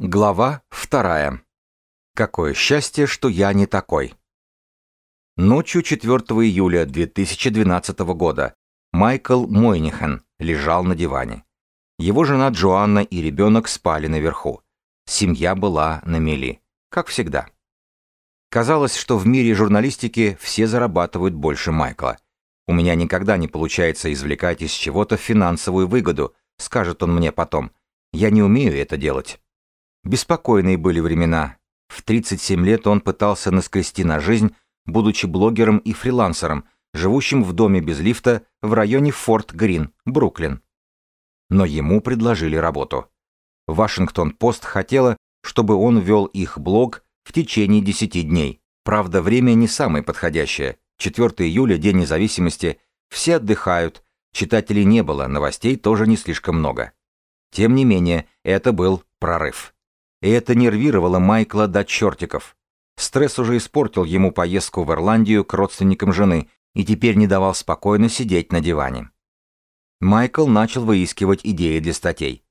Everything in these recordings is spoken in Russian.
Глава вторая. Какое счастье, что я не такой. Ночью 4 июля 2012 года Майкл Мойнихан лежал на диване. Его жена Джоанна и ребенок спали наверху. Семья была на мели, как всегда. Казалось, что в мире журналистики все зарабатывают больше Майкла. У меня никогда не получается извлекать из чего-то финансовую выгоду, скажет он мне потом. Я не умею это делать. Беспокойные были времена. В 37 лет он пытался наскрести на жизнь, будучи блогером и фрилансером, живущим в доме без лифта в районе Форт Грин, Бруклин. Но ему предложили работу. Вашингтон-Пост хотела, чтобы он вел их блог в течение 10 дней. Правда, время не самое подходящее. 4 июля, День независимости, все отдыхают, читателей не было, новостей тоже не слишком много. Тем не менее, это был прорыв. И это нервировало Майкла до чертиков. Стресс уже испортил ему поездку в Ирландию к родственникам жены и теперь не давал спокойно сидеть на диване. Майкл начал выискивать идеи для статей.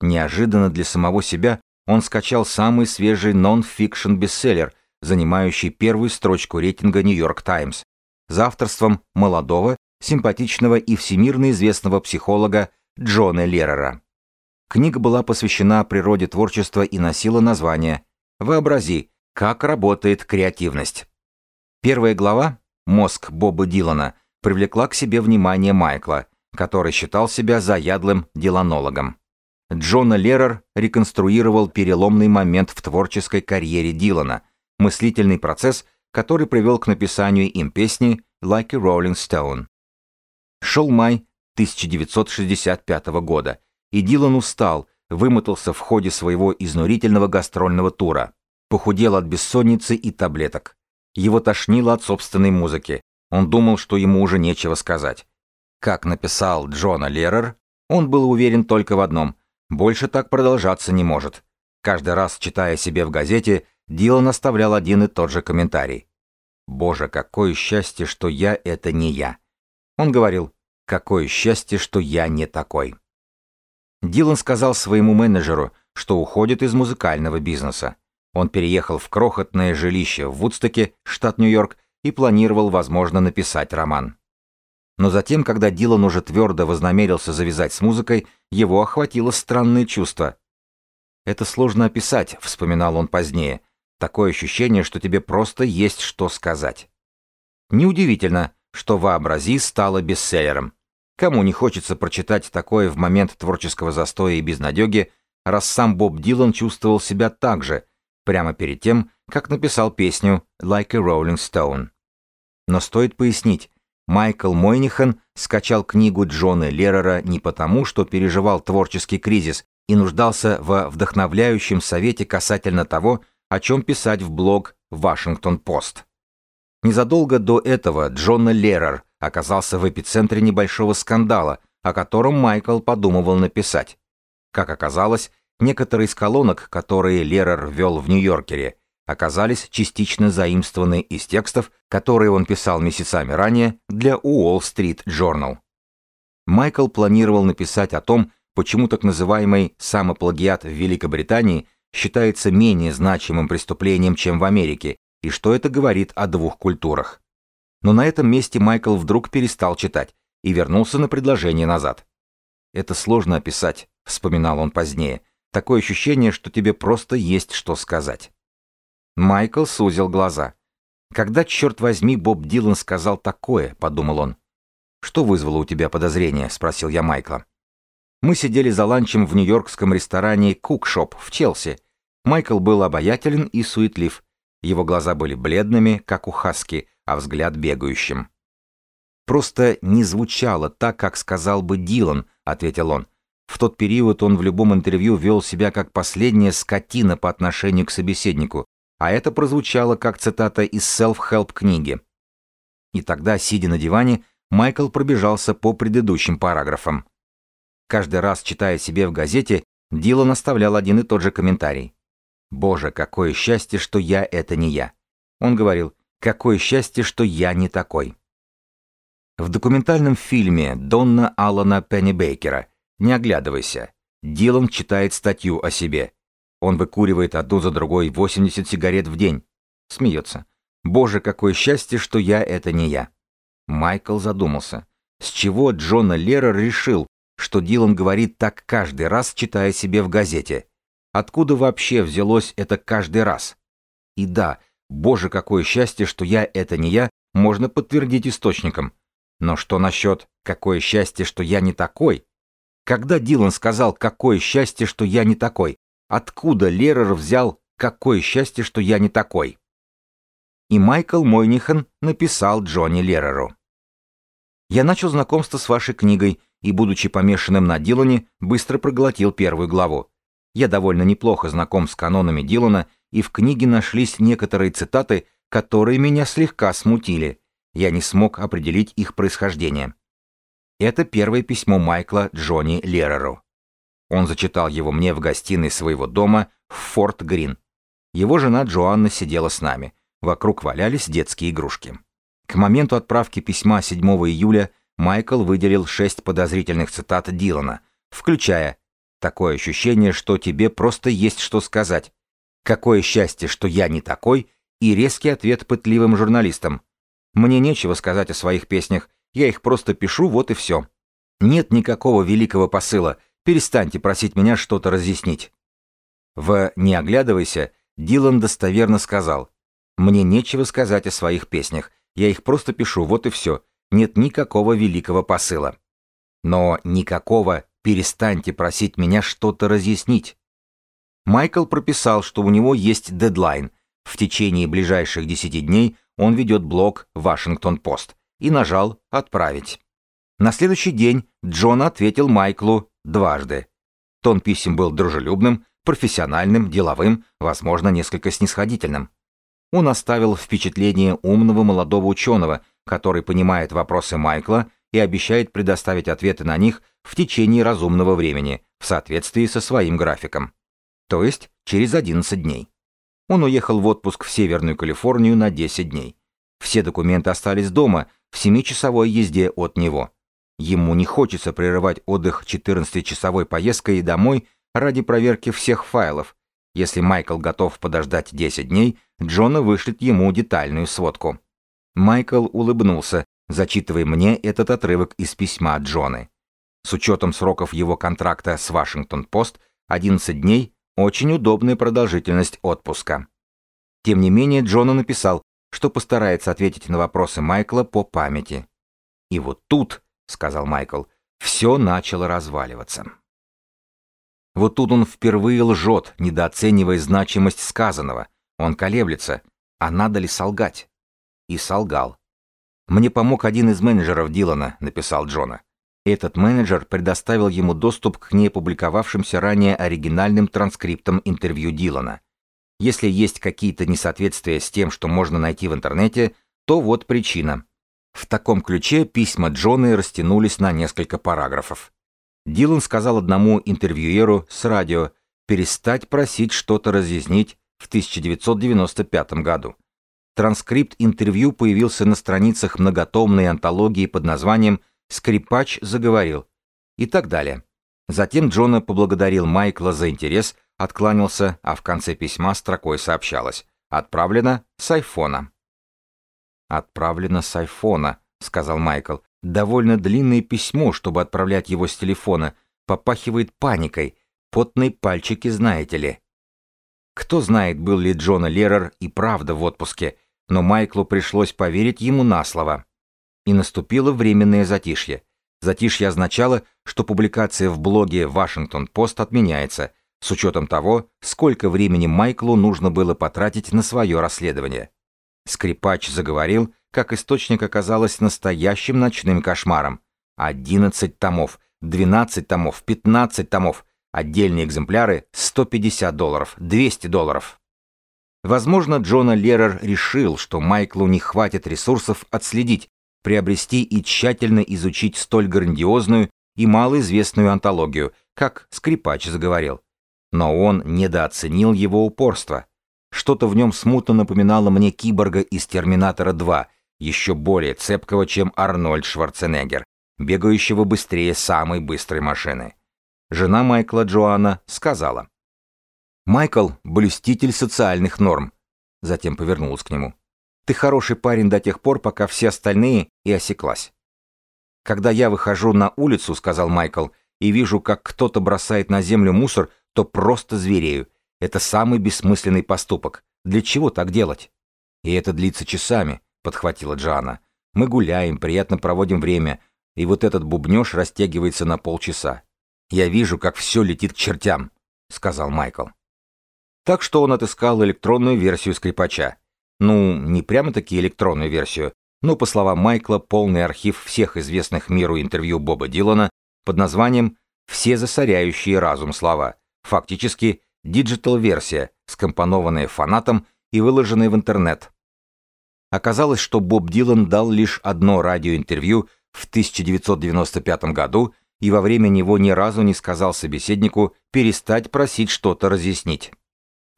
Неожиданно для самого себя он скачал самый свежий нон-фикшн бестселлер, занимающий первую строчку рейтинга «Нью-Йорк Таймс», за авторством молодого, симпатичного и всемирно известного психолога Джона Леррера. Книга была посвящена природе творчества и носила название «Вообрази, как работает креативность». Первая глава «Мозг Боба Дилана» привлекла к себе внимание Майкла, который считал себя заядлым деланологом. Джона Лерер реконструировал переломный момент в творческой карьере Дилана, мыслительный процесс, который привел к написанию им песни «Like a Rolling Stone». Шел май 1965 года, и Дилан устал, вымотался в ходе своего изнурительного гастрольного тура, похудел от бессонницы и таблеток. Его тошнило от собственной музыки. Он думал, что ему уже нечего сказать. Как написал Джона Леррер, он был уверен только в одном – больше так продолжаться не может. Каждый раз, читая себе в газете, Дилан оставлял один и тот же комментарий. «Боже, какое счастье, что я — это не я». Он говорил, «Какое счастье, что я не такой». Дилан сказал своему менеджеру, что уходит из музыкального бизнеса. Он переехал в крохотное жилище в Вудстоке, штат Нью-Йорк, и планировал, возможно, написать роман. Но затем, когда Дилан уже твердо вознамерился завязать с музыкой, его охватило странное чувство. «Это сложно описать», — вспоминал он позднее. «Такое ощущение, что тебе просто есть что сказать». Неудивительно, что «Вообрази» стало бестселлером. Кому не хочется прочитать такое в момент творческого застоя и безнадеги, раз сам Боб Дилан чувствовал себя так же, прямо перед тем, как написал песню «Like a Rolling Stone». Но стоит пояснить, Майкл Мойнихан скачал книгу Джона Леррера не потому, что переживал творческий кризис и нуждался во вдохновляющем совете касательно того, о чем писать в блог «Вашингтон-Пост». Незадолго до этого Джона Леррер оказался в эпицентре небольшого скандала, о котором Майкл подумывал написать. Как оказалось, некоторые из колонок, которые Лерер ввел в Нью-Йоркере, оказались частично заимствованы из текстов, которые он писал месяцами ранее для Street Journal. Майкл планировал написать о том, почему так называемый самоплагиат в Великобритании считается менее значимым преступлением, чем в Америке, и что это говорит о двух культурах. Но на этом месте Майкл вдруг перестал читать и вернулся на предложение назад. «Это сложно описать», — вспоминал он позднее. «Такое ощущение, что тебе просто есть что сказать». Майкл сузил глаза. «Когда, черт возьми, Боб Дилан сказал такое?» — подумал он. «Что вызвало у тебя подозрение?» — спросил я Майкла. Мы сидели за ланчем в нью-йоркском ресторане «Кукшоп» в Челси. Майкл был обаятелен и суетлив. Его глаза были бледными, как у Хаски, а взгляд бегающим. «Просто не звучало так, как сказал бы Дилан», — ответил он. В тот период он в любом интервью вел себя как последняя скотина по отношению к собеседнику, а это прозвучало как цитата из self-help книги. И тогда, сидя на диване, Майкл пробежался по предыдущим параграфам. Каждый раз, читая себе в газете, Дилан оставлял один и тот же комментарий. «Боже, какое счастье, что я — это не я». Он говорил, Какое счастье, что я не такой. В документальном фильме Донна Алана Пеннибейкера «Не оглядывайся» Дилан читает статью о себе. Он выкуривает одну за другой 80 сигарет в день. Смеется. Боже, какое счастье, что я — это не я. Майкл задумался. С чего Джона Лерер решил, что Дилан говорит так каждый раз, читая себе в газете? Откуда вообще взялось это каждый раз? И да, боже, какое счастье, что я — это не я, можно подтвердить источником. Но что насчет «какое счастье, что я не такой»? Когда Дилан сказал «какое счастье, что я не такой», откуда Лерер взял «какое счастье, что я не такой»? И Майкл Мойнихан написал Джонни Лереру. Я начал знакомство с вашей книгой и, будучи помешанным на Дилане, быстро проглотил первую главу. Я довольно неплохо знаком с канонами Дилана, и в книге нашлись некоторые цитаты, которые меня слегка смутили. Я не смог определить их происхождение. Это первое письмо Майкла Джонни Лереру. Он зачитал его мне в гостиной своего дома в Форт Грин. Его жена Джоанна сидела с нами. Вокруг валялись детские игрушки. К моменту отправки письма 7 июля Майкл выделил шесть подозрительных цитат Дилана, включая «Такое ощущение, что тебе просто есть что сказать», «Какое счастье, что я не такой» и резкий ответ пытливым журналистам. «Мне нечего сказать о своих песнях, я их просто пишу, вот и все. Нет никакого великого посыла, перестаньте просить меня что-то разъяснить». В «Не оглядывайся» Дилан достоверно сказал «Мне нечего сказать о своих песнях, я их просто пишу, вот и все. Нет никакого великого посыла. Но никакого «перестаньте просить меня что-то разъяснить». Майкл прописал, что у него есть дедлайн. В течение ближайших 10 дней он ведет блог «Вашингтон-Пост» и нажал «Отправить». На следующий день Джон ответил Майклу дважды. Тон писем был дружелюбным, профессиональным, деловым, возможно, несколько снисходительным. Он оставил впечатление умного молодого ученого, который понимает вопросы Майкла и обещает предоставить ответы на них в течение разумного времени, в соответствии со своим графиком. То есть через 11 дней. Он уехал в отпуск в Северную Калифорнию на 10 дней. Все документы остались дома, в 7-часовой езде от него. Ему не хочется прерывать отдых 14-часовой поездкой домой ради проверки всех файлов, если Майкл готов подождать 10 дней, Джона вышлет ему детальную сводку. Майкл улыбнулся, зачитывая мне этот отрывок из письма Джоны. С учетом сроков его контракта с Вашингтон-Пост, 11 дней – очень удобная продолжительность отпуска. Тем не менее, Джона написал, что постарается ответить на вопросы Майкла по памяти. «И вот тут», — сказал Майкл, — «все начало разваливаться». Вот тут он впервые лжет, недооценивая значимость сказанного. Он колеблется, а надо ли солгать? И солгал. «Мне помог один из менеджеров Дилана», — написал Джона. Этот менеджер предоставил ему доступ к неопубликовавшимся ранее оригинальным транскриптам интервью Дилана. Если есть какие-то несоответствия с тем, что можно найти в интернете, то вот причина. В таком ключе письма Джона растянулись на несколько параграфов. Дилан сказал одному интервьюеру с радио перестать просить что-то разъяснить в 1995 году. Транскрипт интервью появился на страницах многотомной антологии под названием «Скрипач заговорил» и так далее. Затем Джона поблагодарил Майкла за интерес, откланялся, а в конце письма строкой сообщалось «Отправлено с айфона». «Отправлено с айфона», — сказал Майкл. Довольно длинное письмо, чтобы отправлять его с телефона, попахивает паникой. Потные пальчики, знаете ли. Кто знает, был ли Джона Лерер и правда в отпуске, но Майклу пришлось поверить ему на слово. И наступило временное затишье. Затишье означало, что публикация в блоге «Вашингтон-Пост» отменяется, с учетом того, сколько времени Майклу нужно было потратить на свое расследование. Скрипач заговорил, как источник оказалось настоящим ночным кошмаром. 11 томов, 12 томов, 15 томов, отдельные экземпляры 150 долларов, 200 долларов. Возможно, Джона Лерер решил, что Майклу не хватит ресурсов отследить, приобрести и тщательно изучить столь грандиозную и малоизвестную антологию, как скрипач заговорил. Но он недооценил его упорство. Что-то в нем смутно напоминало мне киборга из «Терминатора 2», еще более цепкого, чем Арнольд Шварценеггер, бегающего быстрее самой быстрой машины. Жена Майкла Джоанна сказала, Майкл — блюститель социальных норм. Затем повернулась к нему. Ты хороший парень до тех пор, пока все остальные и осеклась. Когда я выхожу на улицу, сказал Майкл, и вижу, как кто-то бросает на землю мусор, то просто зверею. Это самый бессмысленный поступок. Для чего так делать? И это длится часами, подхватила Джоанна. Мы гуляем, приятно проводим время, и вот этот бубнёж растягивается на полчаса. Я вижу, как все летит к чертям, сказал Майкл. Так что он отыскал электронную версию скрипача. Ну, не прямо-таки электронную версию, но, по словам Майкла, полный архив всех известных миру интервью Боба Дилана под названием «Все засоряющие разум слова», фактически диджитал-версия, скомпонованная фанатом и выложенная в интернет. Оказалось, что Боб Дилан дал лишь одно радиоинтервью в 1995 году и во время него ни разу не сказал собеседнику перестать просить что-то разъяснить.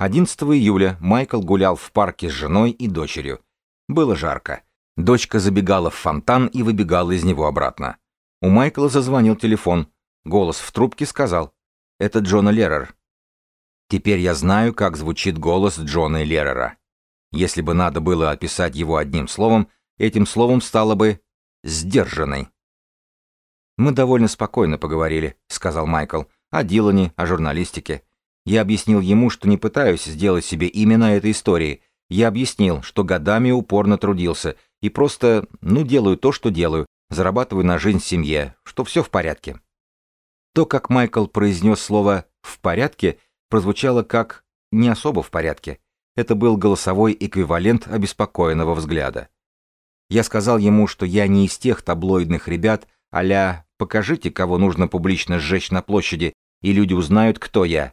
11 июля Майкл гулял в парке с женой и дочерью. Было жарко. Дочка забегала в фонтан и выбегала из него обратно. У Майкла зазвонил телефон. Голос в трубке сказал «Это Джона Леррер». Теперь я знаю, как звучит голос Джона Леррера. Если бы надо было описать его одним словом, этим словом стало бы «сдержанный». «Мы довольно спокойно поговорили», — сказал Майкл, — «о Дилане, о журналистике. Я объяснил ему, что не пытаюсь сделать себе имя этой истории. Я объяснил, что годами упорно трудился и просто, ну, делаю то, что делаю, зарабатываю на жизнь семье, что все в порядке. То, как Майкл произнес слово «в порядке», прозвучало как «не особо в порядке». Это был голосовой эквивалент обеспокоенного взгляда. Я сказал ему, что я не из тех таблоидных ребят а «покажите, кого нужно публично сжечь на площади, и люди узнают, кто я»,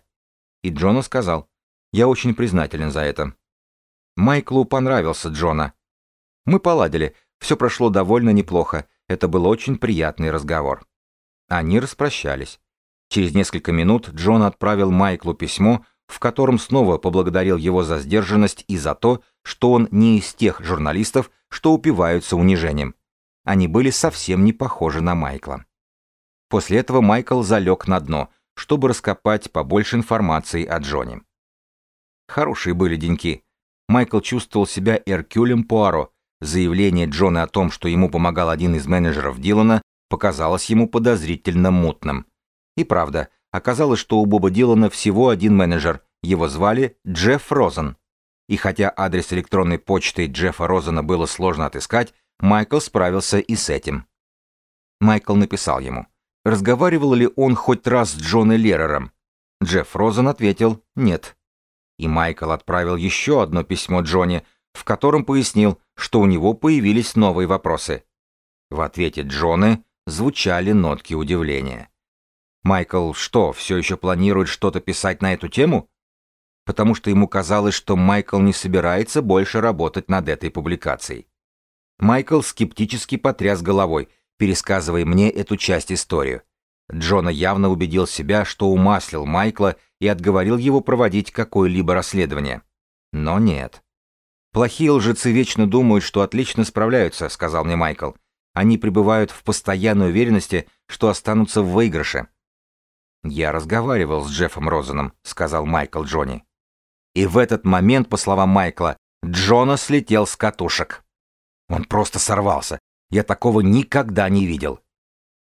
и Джона сказал, «Я очень признателен за это». Майклу понравился Джона. Мы поладили, все прошло довольно неплохо, это был очень приятный разговор. Они распрощались. Через несколько минут Джон отправил Майклу письмо, в котором снова поблагодарил его за сдержанность и за то, что он не из тех журналистов, что упиваются унижением. Они были совсем не похожи на Майкла. После этого Майкл залег на дно, чтобы раскопать побольше информации о Джоне. Хорошие были деньки. Майкл чувствовал себя Эркюлем Пуаро. Заявление Джона о том, что ему помогал один из менеджеров Дилана, показалось ему подозрительно мутным. И правда, оказалось, что у Боба Дилана всего один менеджер, его звали Джефф Розен. И хотя адрес электронной почты Джеффа Розена было сложно отыскать, Майкл справился и с этим. Майкл написал ему. Разговаривал ли он хоть раз с Джоной Лерером? Джефф Розен ответил «нет». И Майкл отправил еще одно письмо Джонни, в котором пояснил, что у него появились новые вопросы. В ответе Джоны звучали нотки удивления. Майкл что, все еще планирует что-то писать на эту тему? Потому что ему казалось, что Майкл не собирается больше работать над этой публикацией. Майкл скептически потряс головой – пересказывая мне эту часть истории. Джона явно убедил себя, что умаслил Майкла и отговорил его проводить какое-либо расследование. Но нет. «Плохие лжецы вечно думают, что отлично справляются», — сказал мне Майкл. «Они пребывают в постоянной уверенности, что останутся в выигрыше». «Я разговаривал с Джеффом Розеном», — сказал Майкл Джонни. И в этот момент, по словам Майкла, Джона слетел с катушек. Он просто сорвался. Я такого никогда не видел.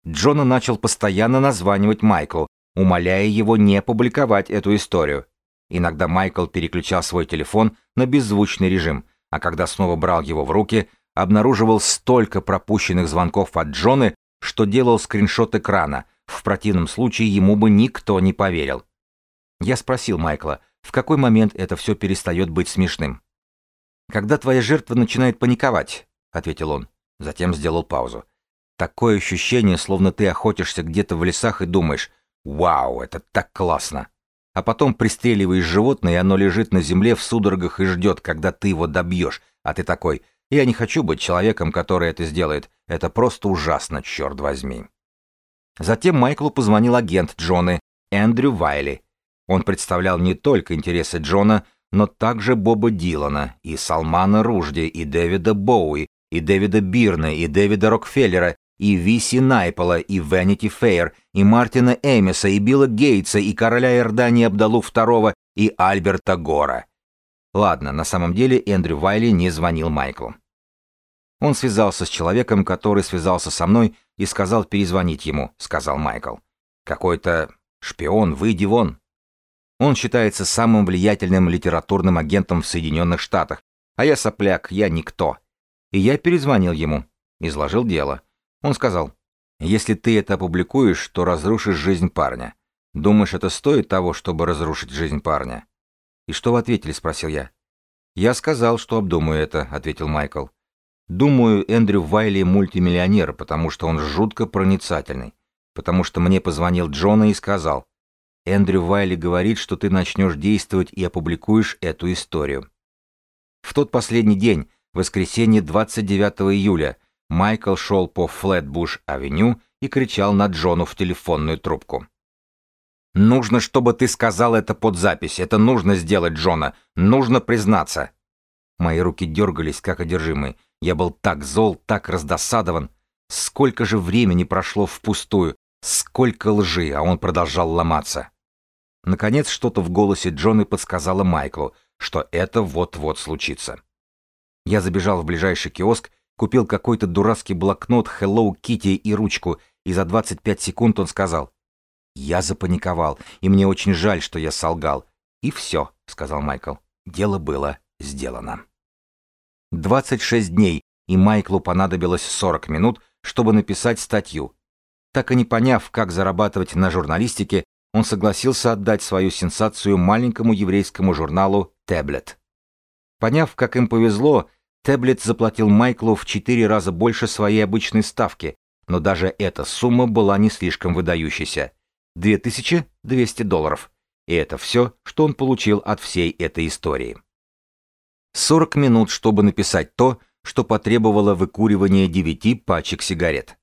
Джона начал постоянно названивать Майклу, умоляя его не публиковать эту историю. Иногда Майкл переключал свой телефон на беззвучный режим, а когда снова брал его в руки, обнаруживал столько пропущенных звонков от Джоны, что делал скриншот экрана, в противном случае ему бы никто не поверил. Я спросил Майкла, в какой момент это все перестает быть смешным. «Когда твоя жертва начинает паниковать», — ответил он. Затем сделал паузу. Такое ощущение, словно ты охотишься где-то в лесах и думаешь «Вау, это так классно!» А потом пристреливаешь животное, и оно лежит на земле в судорогах и ждет, когда ты его добьешь, а ты такой «Я не хочу быть человеком, который это сделает. Это просто ужасно, черт возьми». Затем Майклу позвонил агент Джоны, Эндрю Вайли. Он представлял не только интересы Джона, но также Боба Дилана, и Салмана Ружди, и Дэвида Боуи, и Дэвида Бирна, и Дэвида Рокфеллера, и Виси Найпола, и Венити Фейр, и Мартина Эмиса, и Билла Гейтса, и короля Иордании Абдалу II, и Альберта Гора. Ладно, на самом деле Эндрю Вайли не звонил Майклу. Он связался с человеком, который связался со мной и сказал перезвонить ему, сказал Майкл. Какой-то шпион, выйди вон. Он считается самым влиятельным литературным агентом в Соединенных Штатах, а я сопляк, я никто. И я перезвонил ему, изложил дело. Он сказал, если ты это опубликуешь, то разрушишь жизнь парня. Думаешь, это стоит того, чтобы разрушить жизнь парня? И что вы ответили, спросил я. Я сказал, что обдумаю это, ответил Майкл. Думаю, Эндрю Вайли мультимиллионер, потому что он жутко проницательный. Потому что мне позвонил Джона и сказал, Эндрю Вайли говорит, что ты начнешь действовать и опубликуешь эту историю. В тот последний день, воскресенье 29 июля, Майкл шел по Флетбуш-авеню и кричал на Джону в телефонную трубку. «Нужно, чтобы ты сказал это под запись. Это нужно сделать, Джона. Нужно признаться». Мои руки дергались, как одержимые. Я был так зол, так раздосадован. Сколько же времени прошло впустую, сколько лжи, а он продолжал ломаться. Наконец что-то в голосе Джона подсказало Майклу, что это вот-вот случится. Я забежал в ближайший киоск, купил какой-то дурацкий блокнот Hello Kitty и ручку, и за 25 секунд он сказал «Я запаниковал, и мне очень жаль, что я солгал». «И все», — сказал Майкл. «Дело было сделано». 26 дней, и Майклу понадобилось 40 минут, чтобы написать статью. Так и не поняв, как зарабатывать на журналистике, он согласился отдать свою сенсацию маленькому еврейскому журналу «Таблет». Поняв, как им повезло, Таблет заплатил Майклу в четыре раза больше своей обычной ставки, но даже эта сумма была не слишком выдающейся – 2200 долларов. И это все, что он получил от всей этой истории. 40 минут, чтобы написать то, что потребовало выкуривания девяти пачек сигарет.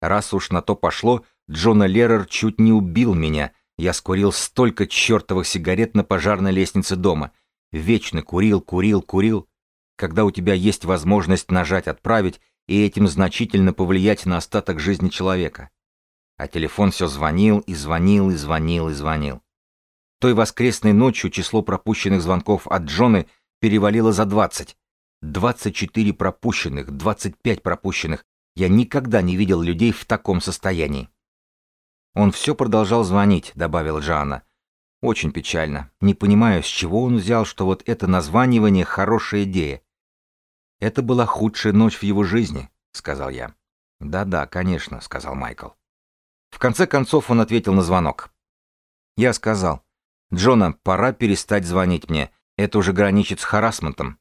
Раз уж на то пошло, Джона Лерер чуть не убил меня. Я скурил столько чертовых сигарет на пожарной лестнице дома. Вечно курил, курил, курил. Когда у тебя есть возможность нажать «Отправить» и этим значительно повлиять на остаток жизни человека. А телефон все звонил и звонил и звонил и звонил. Той воскресной ночью число пропущенных звонков от Джоны перевалило за 20. 24 пропущенных, 25 пропущенных. Я никогда не видел людей в таком состоянии. Он все продолжал звонить, добавила Джана. Очень печально. Не понимаю, с чего он взял, что вот это названивание хорошая идея. Это была худшая ночь в его жизни, сказал я. Да-да, конечно, сказал Майкл. В конце концов он ответил на звонок. Я сказал: "Джона, пора перестать звонить мне. Это уже граничит с харасментом.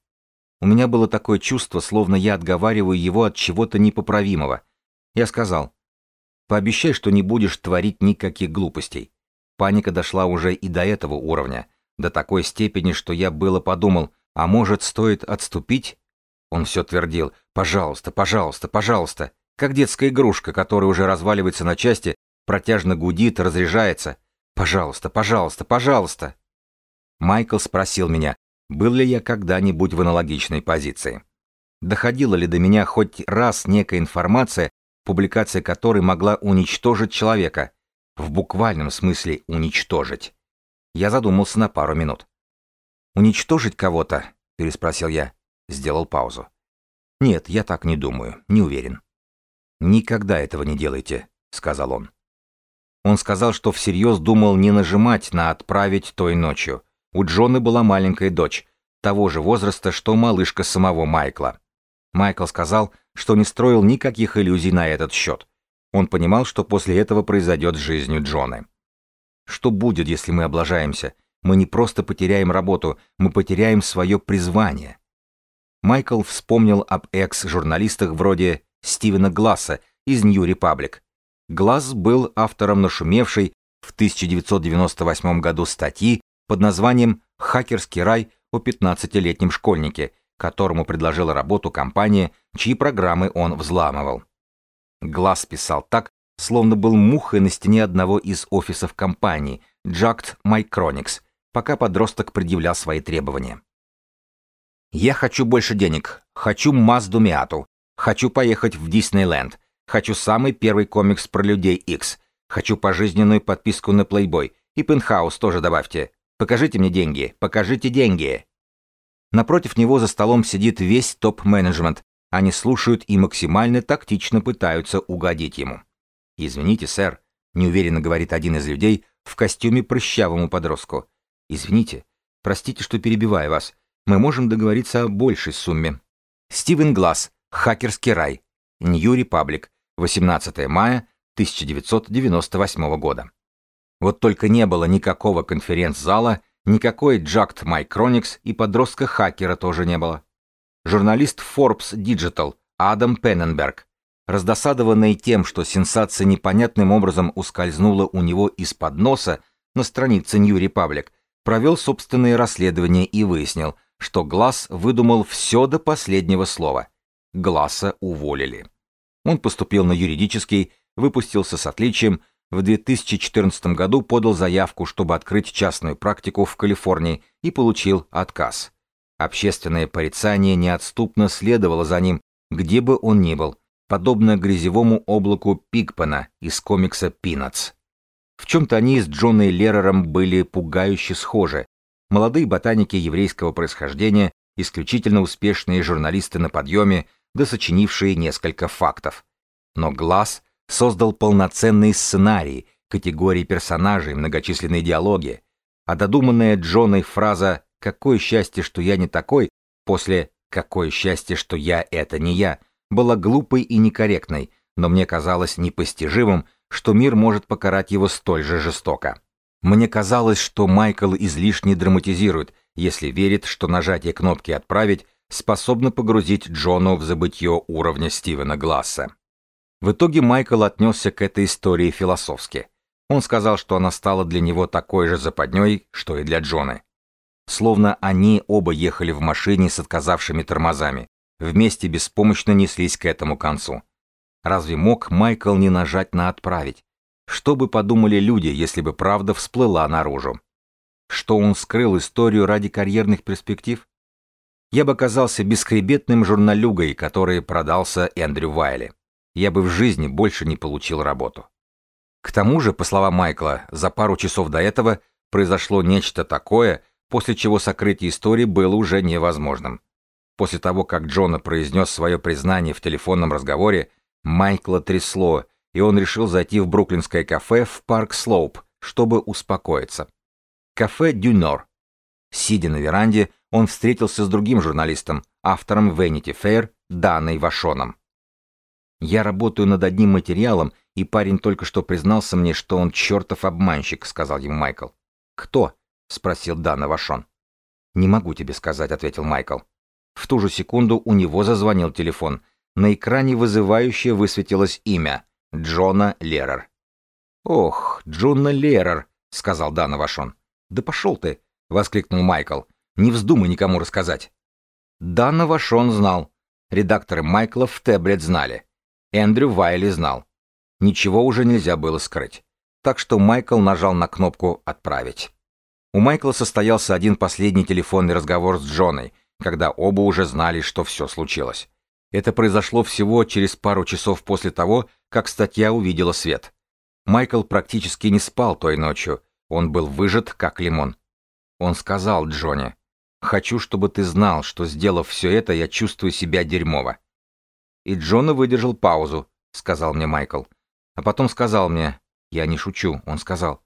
У меня было такое чувство, словно я отговариваю его от чего-то непоправимого. Я сказал, пообещай, что не будешь творить никаких глупостей. Паника дошла уже и до этого уровня, до такой степени, что я было подумал, а может, стоит отступить? Он все твердил, пожалуйста, пожалуйста, пожалуйста, как детская игрушка, которая уже разваливается на части, протяжно гудит, разряжается. Пожалуйста, пожалуйста, пожалуйста. Майкл спросил меня, был ли я когда-нибудь в аналогичной позиции. Доходила ли до меня хоть раз некая информация, публикация которой могла уничтожить человека, в буквальном смысле уничтожить. Я задумался на пару минут. «Уничтожить кого-то?» — переспросил я. Сделал паузу. «Нет, я так не думаю, не уверен». «Никогда этого не делайте», — сказал он. Он сказал, что всерьез думал не нажимать на «отправить» той ночью, у Джона была маленькая дочь, того же возраста, что малышка самого Майкла. Майкл сказал, что не строил никаких иллюзий на этот счет. Он понимал, что после этого произойдет с жизнью Джона. Что будет, если мы облажаемся? Мы не просто потеряем работу, мы потеряем свое призвание. Майкл вспомнил об экс-журналистах вроде Стивена Гласса из New Republic. Гласс был автором нашумевшей в 1998 году статьи под названием «Хакерский рай» о 15-летнем школьнике, которому предложила работу компания, чьи программы он взламывал. Глаз писал так, словно был мухой на стене одного из офисов компании, Jacked Micronics, пока подросток предъявлял свои требования. «Я хочу больше денег, хочу Мазду Миату, хочу поехать в Диснейленд, хочу самый первый комикс про людей X, хочу пожизненную подписку на Playboy. И Пентхаус тоже добавьте, Покажите мне деньги, покажите деньги. Напротив него за столом сидит весь топ-менеджмент. Они слушают и максимально тактично пытаются угодить ему. «Извините, сэр», — неуверенно говорит один из людей в костюме прыщавому подростку. «Извините, простите, что перебиваю вас. Мы можем договориться о большей сумме». Стивен Глаз, «Хакерский рай», Нью Репаблик, 18 мая 1998 года. Вот только не было никакого конференц-зала, никакой Jacked Micronics и подростка-хакера тоже не было. Журналист Forbes Digital Адам Пенненберг, раздосадованный тем, что сенсация непонятным образом ускользнула у него из-под носа на странице New Republic, провел собственные расследования и выяснил, что Глаз выдумал все до последнего слова. Гласса уволили. Он поступил на юридический, выпустился с отличием, в 2014 году подал заявку, чтобы открыть частную практику в Калифорнии и получил отказ. Общественное порицание неотступно следовало за ним, где бы он ни был, подобно грязевому облаку Пигпана из комикса «Пинатс». В чем-то они с Джоной Лерером были пугающе схожи. Молодые ботаники еврейского происхождения, исключительно успешные журналисты на подъеме, да сочинившие несколько фактов. Но Глаз создал полноценный сценарий, категории персонажей, многочисленные диалоги, а додуманная Джоной фраза «Какое счастье, что я не такой» после «Какое счастье, что я это не я» была глупой и некорректной, но мне казалось непостижимым, что мир может покарать его столь же жестоко. Мне казалось, что Майкл излишне драматизирует, если верит, что нажатие кнопки «Отправить» способно погрузить Джону в забытье уровня Стивена Гласса. В итоге Майкл отнесся к этой истории философски. Он сказал, что она стала для него такой же западней, что и для Джоны. Словно они оба ехали в машине с отказавшими тормозами, вместе беспомощно неслись к этому концу. Разве мог Майкл не нажать на «отправить»? Что бы подумали люди, если бы правда всплыла наружу? Что он скрыл историю ради карьерных перспектив? Я бы оказался бесхребетным журналюгой, который продался Эндрю Вайли. Я бы в жизни больше не получил работу. К тому же, по словам Майкла, за пару часов до этого произошло нечто такое, после чего сокрытие истории было уже невозможным. После того, как Джона произнес свое признание в телефонном разговоре, Майкла трясло, и он решил зайти в бруклинское кафе в Парк Слоуп, чтобы успокоиться. Кафе «Дюнор». Сидя на веранде, он встретился с другим журналистом, автором Vanity Fair Даной Вашоном. «Я работаю над одним материалом, и парень только что признался мне, что он чертов обманщик», — сказал ему Майкл. «Кто?» — спросил Дана Вашон. «Не могу тебе сказать», — ответил Майкл. В ту же секунду у него зазвонил телефон. На экране вызывающе высветилось имя — Джона Лерер. «Ох, Джона Лерер», — сказал Дана Вашон. «Да пошел ты!» — воскликнул Майкл. Не вздумай никому рассказать. Данно Вашон знал. Редакторы Майкла в Теблет знали. Эндрю Вайли знал. Ничего уже нельзя было скрыть. Так что Майкл нажал на кнопку «Отправить». У Майкла состоялся один последний телефонный разговор с Джоной, когда оба уже знали, что все случилось. Это произошло всего через пару часов после того, как статья увидела свет. Майкл практически не спал той ночью, он был выжат, как лимон. Он сказал Джоне, Хочу, чтобы ты знал, что, сделав все это, я чувствую себя дерьмово. И Джона выдержал паузу, сказал мне Майкл. А потом сказал мне, я не шучу, он сказал.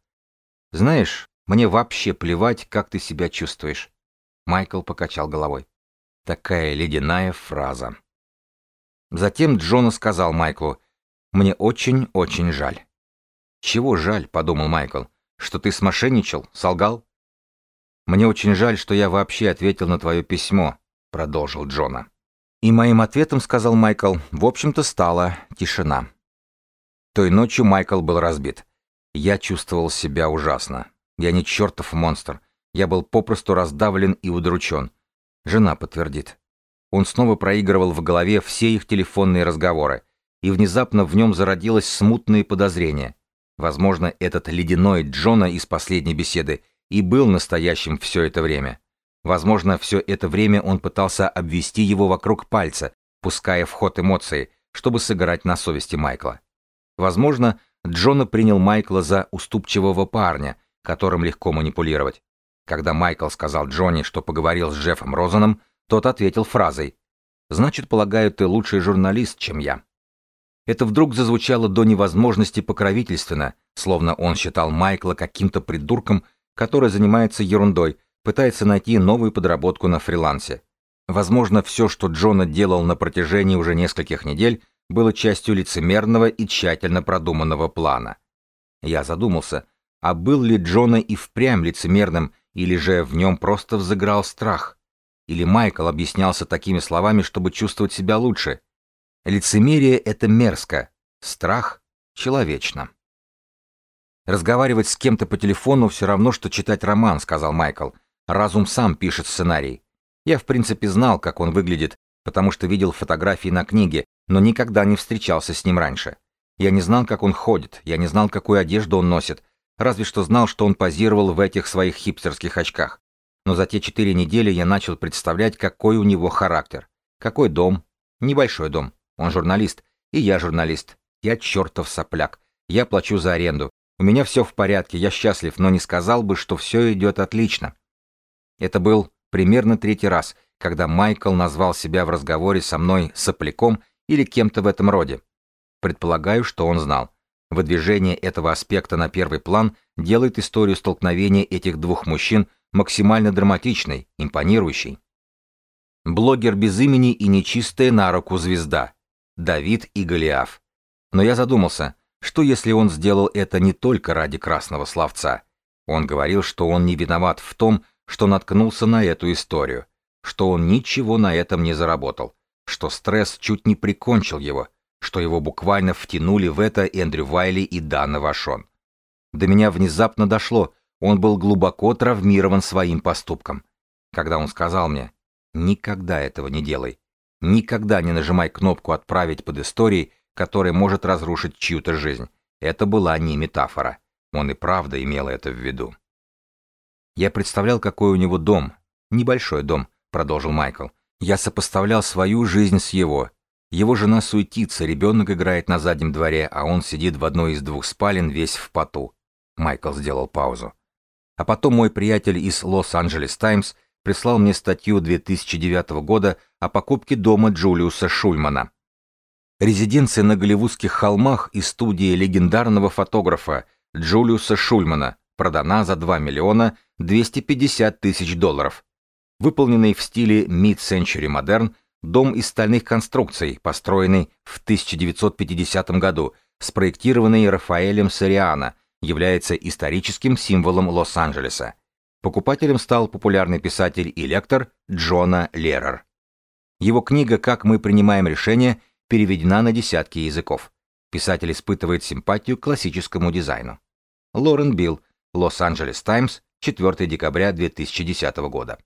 Знаешь, мне вообще плевать, как ты себя чувствуешь. Майкл покачал головой. Такая ледяная фраза. Затем Джона сказал Майклу, «Мне очень-очень жаль». «Чего жаль?» — подумал Майкл. «Что ты смошенничал? Солгал?» «Мне очень жаль, что я вообще ответил на твое письмо», — продолжил Джона. И моим ответом, сказал Майкл, в общем-то стала тишина. Той ночью Майкл был разбит. Я чувствовал себя ужасно. Я не чертов монстр. Я был попросту раздавлен и удручен. Жена подтвердит. Он снова проигрывал в голове все их телефонные разговоры, и внезапно в нем зародилось смутное подозрение. Возможно, этот ледяной Джона из последней беседы и был настоящим все это время. Возможно, все это время он пытался обвести его вокруг пальца, пуская в ход эмоции, чтобы сыграть на совести Майкла. Возможно, Джона принял Майкла за уступчивого парня, которым легко манипулировать. Когда Майкл сказал Джонни, что поговорил с Джеффом Розаном, тот ответил фразой «Значит, полагаю, ты лучший журналист, чем я». Это вдруг зазвучало до невозможности покровительственно, словно он считал Майкла каким-то придурком, который занимается ерундой, пытается найти новую подработку на фрилансе. Возможно, все, что Джона делал на протяжении уже нескольких недель, было частью лицемерного и тщательно продуманного плана. Я задумался, а был ли Джона и впрямь лицемерным, или же в нем просто взыграл страх? Или Майкл объяснялся такими словами, чтобы чувствовать себя лучше? Лицемерие — это мерзко, страх — человечно. «Разговаривать с кем-то по телефону все равно, что читать роман», — сказал Майкл. «Разум сам пишет сценарий. Я, в принципе, знал, как он выглядит, потому что видел фотографии на книге, но никогда не встречался с ним раньше. Я не знал, как он ходит, я не знал, какую одежду он носит, разве что знал, что он позировал в этих своих хипстерских очках. Но за те четыре недели я начал представлять, какой у него характер. Какой дом? Небольшой дом. Он журналист. И я журналист. Я чертов сопляк. Я плачу за аренду. У меня все в порядке, я счастлив, но не сказал бы, что все идет отлично. Это был примерно третий раз, когда Майкл назвал себя в разговоре со мной сопляком или кем-то в этом роде. Предполагаю, что он знал. Выдвижение этого аспекта на первый план делает историю столкновения этих двух мужчин максимально драматичной, импонирующей. Блогер без имени и нечистая на руку звезда. Давид и Голиаф. Но я задумался, что если он сделал это не только ради красного словца? Он говорил, что он не виноват в том, что наткнулся на эту историю, что он ничего на этом не заработал, что стресс чуть не прикончил его, что его буквально втянули в это Эндрю Вайли и Дана Вашон. До меня внезапно дошло, он был глубоко травмирован своим поступком. Когда он сказал мне «Никогда этого не делай», «Никогда не нажимай кнопку «Отправить под историей», которая может разрушить чью-то жизнь». Это была не метафора. Он и правда имел это в виду. Я представлял, какой у него дом. Небольшой дом, продолжил Майкл. Я сопоставлял свою жизнь с его. Его жена суетится, ребенок играет на заднем дворе, а он сидит в одной из двух спален весь в поту. Майкл сделал паузу. А потом мой приятель из Лос-Анджелес Таймс прислал мне статью 2009 года о покупке дома Джулиуса Шульмана. Резиденция на Голливудских холмах и студия легендарного фотографа Джулиуса Шульмана продана за 2 миллиона 250 тысяч долларов. Выполненный в стиле Mid-Century Modern, дом из стальных конструкций, построенный в 1950 году, спроектированный Рафаэлем Сориано, является историческим символом Лос-Анджелеса. Покупателем стал популярный писатель и лектор Джона Лерер. Его книга «Как мы принимаем решения» переведена на десятки языков. Писатель испытывает симпатию к классическому дизайну. Лорен Билл, Лос-Анджелес Таймс, 4 декабря 2010 года.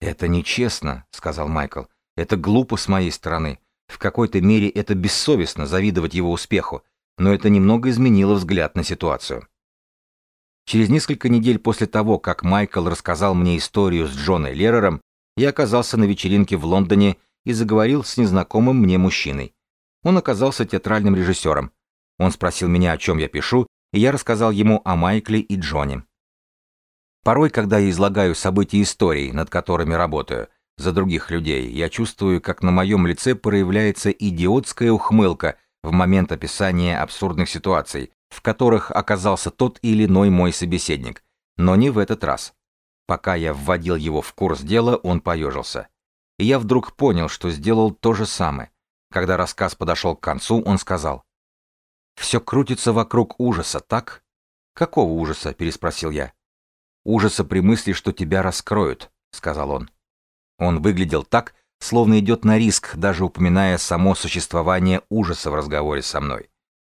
«Это нечестно», — сказал Майкл. «Это глупо с моей стороны. В какой-то мере это бессовестно завидовать его успеху, но это немного изменило взгляд на ситуацию». Через несколько недель после того, как Майкл рассказал мне историю с Джоной Лерером, я оказался на вечеринке в Лондоне и заговорил с незнакомым мне мужчиной. Он оказался театральным режиссером. Он спросил меня, о чем я пишу, и я рассказал ему о Майкле и Джоне. Порой, когда я излагаю события истории, над которыми работаю, за других людей, я чувствую, как на моем лице проявляется идиотская ухмылка в момент описания абсурдных ситуаций, в которых оказался тот или иной мой собеседник, но не в этот раз. Пока я вводил его в курс дела, он поежился. И я вдруг понял, что сделал то же самое. Когда рассказ подошел к концу, он сказал. «Все крутится вокруг ужаса, так?» «Какого ужаса?» – переспросил я. «Ужаса при мысли, что тебя раскроют», — сказал он. Он выглядел так, словно идет на риск, даже упоминая само существование ужаса в разговоре со мной.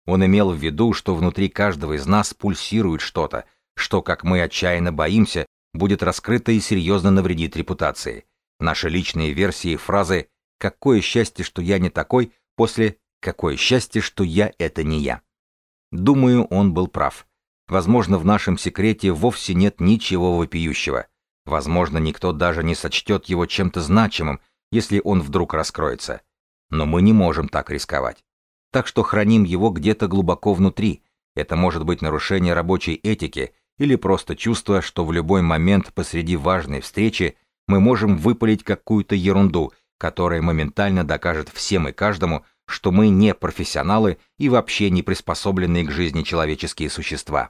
Он имел в виду, что внутри каждого из нас пульсирует что-то, что, как мы отчаянно боимся, будет раскрыто и серьезно навредит репутации. Наши личные версии фразы «Какое счастье, что я не такой» после «Какое счастье, что я — это не я». Думаю, он был прав. Возможно, в нашем секрете вовсе нет ничего вопиющего. Возможно, никто даже не сочтет его чем-то значимым, если он вдруг раскроется. Но мы не можем так рисковать. Так что храним его где-то глубоко внутри. Это может быть нарушение рабочей этики, или просто чувство, что в любой момент посреди важной встречи мы можем выпалить какую-то ерунду, которая моментально докажет всем и каждому, что мы не профессионалы и вообще не приспособленные к жизни человеческие существа.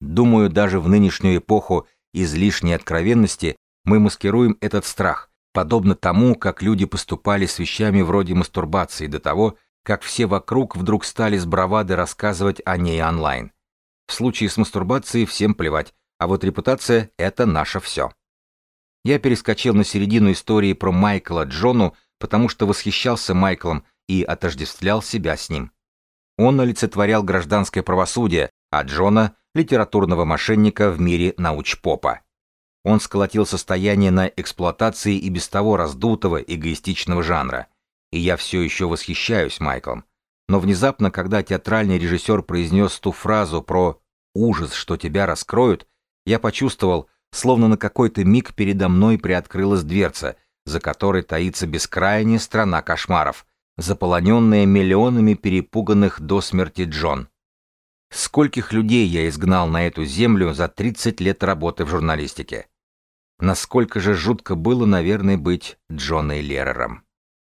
Думаю, даже в нынешнюю эпоху излишней откровенности мы маскируем этот страх, подобно тому, как люди поступали с вещами вроде мастурбации до того, как все вокруг вдруг стали с бравадой рассказывать о ней онлайн. В случае с мастурбацией всем плевать, а вот репутация — это наше все. Я перескочил на середину истории про Майкла Джону, потому что восхищался Майклом и отождествлял себя с ним. Он олицетворял гражданское правосудие, а Джона — литературного мошенника в мире научпопа. Он сколотил состояние на эксплуатации и без того раздутого эгоистичного жанра. И я все еще восхищаюсь Майклом. Но внезапно, когда театральный режиссер произнес ту фразу про «ужас, что тебя раскроют», я почувствовал, словно на какой-то миг передо мной приоткрылась дверца, за которой таится бескрайняя страна кошмаров, заполоненная миллионами перепуганных до смерти Джон. Скольких людей я изгнал на эту землю за 30 лет работы в журналистике. Насколько же жутко было, наверное, быть Джоной Лерером.